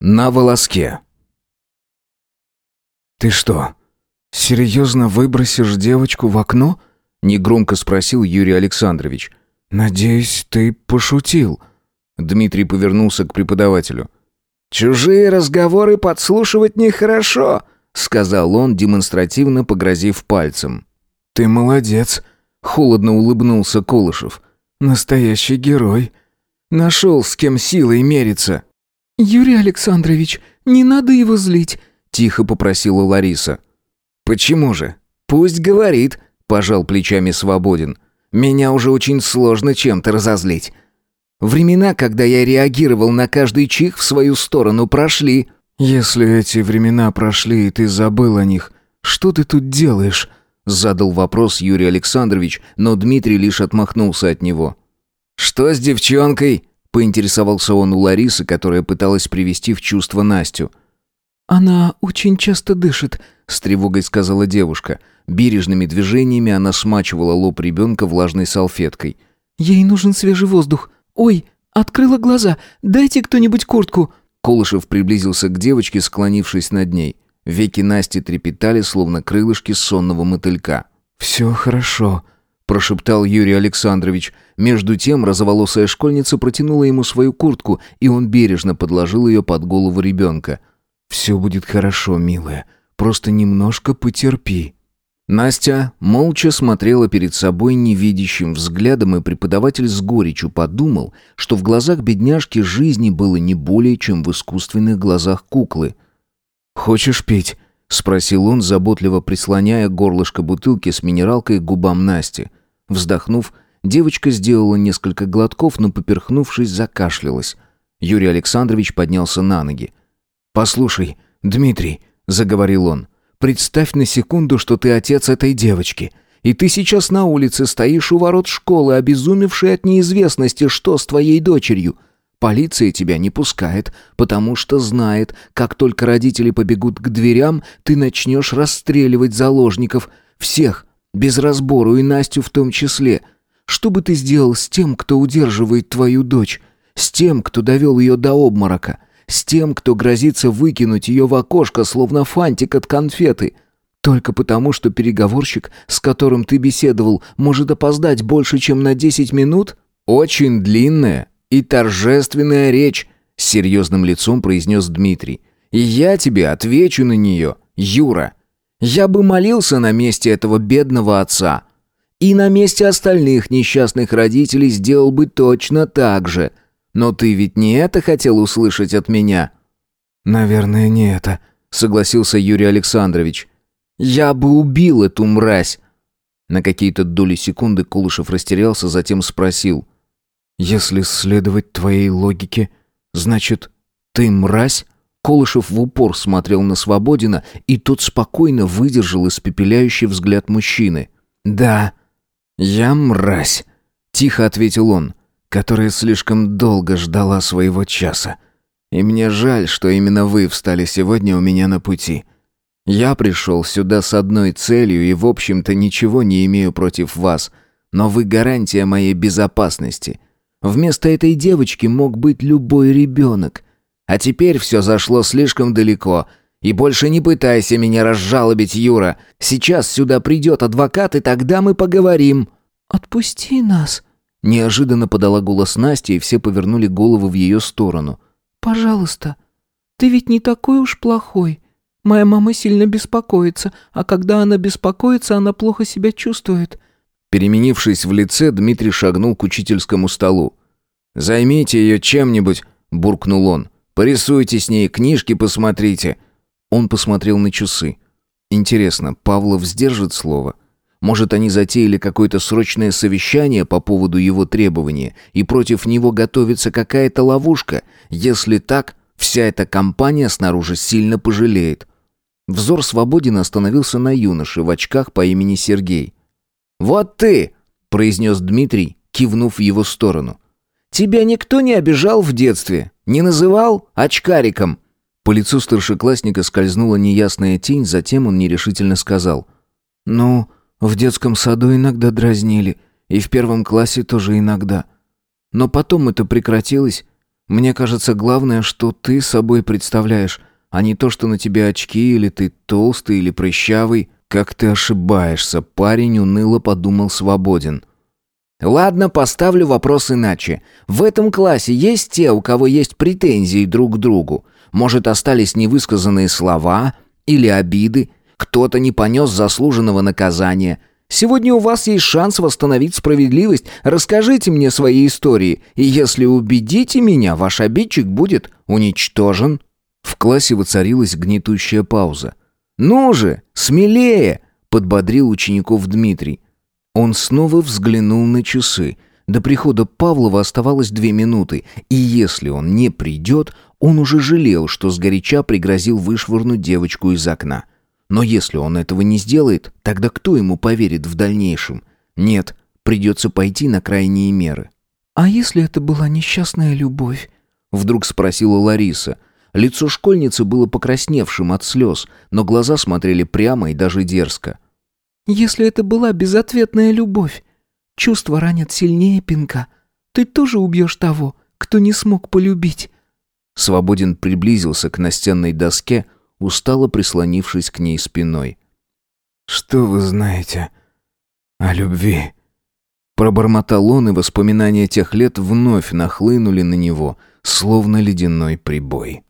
На волоске. «Ты что, серьезно выбросишь девочку в окно?» — негромко спросил Юрий Александрович. «Надеюсь, ты пошутил». Дмитрий повернулся к преподавателю. «Чужие разговоры подслушивать нехорошо», — сказал он, демонстративно погрозив пальцем. «Ты молодец», — холодно улыбнулся Колышев. «Настоящий герой. Нашел, с кем силой мериться». «Юрий Александрович, не надо его злить», — тихо попросила Лариса. «Почему же? Пусть говорит», — пожал плечами Свободин. «Меня уже очень сложно чем-то разозлить. Времена, когда я реагировал на каждый чих в свою сторону, прошли». «Если эти времена прошли, и ты забыл о них, что ты тут делаешь?» Задал вопрос Юрий Александрович, но Дмитрий лишь отмахнулся от него. «Что с девчонкой?» Поинтересовался он у Ларисы, которая пыталась привести в чувство Настю. «Она очень часто дышит», — с тревогой сказала девушка. Бережными движениями она смачивала лоб ребенка влажной салфеткой. «Ей нужен свежий воздух. Ой, открыла глаза. Дайте кто-нибудь куртку». Колышев приблизился к девочке, склонившись над ней. Веки Насти трепетали, словно крылышки сонного мотылька. «Все хорошо», прошептал Юрий Александрович. Между тем розоволосая школьница протянула ему свою куртку, и он бережно подложил ее под голову ребенка. «Все будет хорошо, милая. Просто немножко потерпи». Настя молча смотрела перед собой невидящим взглядом, и преподаватель с горечью подумал, что в глазах бедняжки жизни было не более, чем в искусственных глазах куклы. «Хочешь пить?» — спросил он, заботливо прислоняя горлышко бутылки с минералкой к губам Насти. Вздохнув, девочка сделала несколько глотков, но, поперхнувшись, закашлялась. Юрий Александрович поднялся на ноги. «Послушай, Дмитрий», — заговорил он, — «представь на секунду, что ты отец этой девочки, и ты сейчас на улице стоишь у ворот школы, обезумевший от неизвестности, что с твоей дочерью. Полиция тебя не пускает, потому что знает, как только родители побегут к дверям, ты начнешь расстреливать заложников, всех, без разбору и Настю в том числе. Что бы ты сделал с тем, кто удерживает твою дочь? С тем, кто довел ее до обморока? С тем, кто грозится выкинуть ее в окошко, словно фантик от конфеты? Только потому, что переговорщик, с которым ты беседовал, может опоздать больше, чем на десять минут? Очень длинная и торжественная речь, с серьезным лицом произнес Дмитрий. И я тебе отвечу на нее, Юра. Я бы молился на месте этого бедного отца. И на месте остальных несчастных родителей сделал бы точно так же. Но ты ведь не это хотел услышать от меня?» «Наверное, не это», — согласился Юрий Александрович. «Я бы убил эту мразь!» На какие-то доли секунды Кулышев растерялся, затем спросил. «Если следовать твоей логике, значит, ты мразь?» Колышев в упор смотрел на Свободина, и тот спокойно выдержал испепеляющий взгляд мужчины. «Да, я мразь», — тихо ответил он, «которая слишком долго ждала своего часа. И мне жаль, что именно вы встали сегодня у меня на пути. Я пришел сюда с одной целью и, в общем-то, ничего не имею против вас, но вы гарантия моей безопасности. Вместо этой девочки мог быть любой ребенок». А теперь все зашло слишком далеко. И больше не пытайся меня разжалобить, Юра. Сейчас сюда придет адвокат, и тогда мы поговорим». «Отпусти нас», — неожиданно подала голос Настя, и все повернули голову в ее сторону. «Пожалуйста, ты ведь не такой уж плохой. Моя мама сильно беспокоится, а когда она беспокоится, она плохо себя чувствует». Переменившись в лице, Дмитрий шагнул к учительскому столу. «Займите ее чем-нибудь», — буркнул он. Порисуйте с ней, книжки посмотрите». Он посмотрел на часы. «Интересно, Павлов сдержит слово?» Может, они затеяли какое-то срочное совещание по поводу его требования, и против него готовится какая-то ловушка? Если так, вся эта компания снаружи сильно пожалеет. Взор свободен остановился на юноше в очках по имени Сергей. «Вот ты!» — произнес Дмитрий, кивнув в его сторону. «Тебя никто не обижал в детстве? Не называл очкариком?» По лицу старшеклассника скользнула неясная тень, затем он нерешительно сказал. «Ну, в детском саду иногда дразнили, и в первом классе тоже иногда. Но потом это прекратилось. Мне кажется, главное, что ты собой представляешь, а не то, что на тебе очки, или ты толстый, или прыщавый. Как ты ошибаешься, парень уныло подумал свободен. Ладно, поставлю вопрос иначе. В этом классе есть те, у кого есть претензии друг к другу? Может, остались невысказанные слова или обиды? Кто-то не понес заслуженного наказания? Сегодня у вас есть шанс восстановить справедливость. Расскажите мне свои истории, и если убедите меня, ваш обидчик будет уничтожен». В классе воцарилась гнетущая пауза. «Ну же, смелее!» — подбодрил учеников Дмитрий. Он снова взглянул на часы. До прихода Павлова оставалось две минуты, и если он не придет, он уже жалел, что сгоряча пригрозил вышвырнуть девочку из окна. Но если он этого не сделает, тогда кто ему поверит в дальнейшем? Нет, придется пойти на крайние меры. «А если это была несчастная любовь?» Вдруг спросила Лариса. Лицо школьницы было покрасневшим от слез, но глаза смотрели прямо и даже дерзко. «Если это была безответная любовь, чувства ранят сильнее пинка. Ты тоже убьешь того, кто не смог полюбить». Свободен приблизился к настенной доске, устало прислонившись к ней спиной. «Что вы знаете о любви?» Пробормотал он, и воспоминания тех лет вновь нахлынули на него, словно ледяной прибой.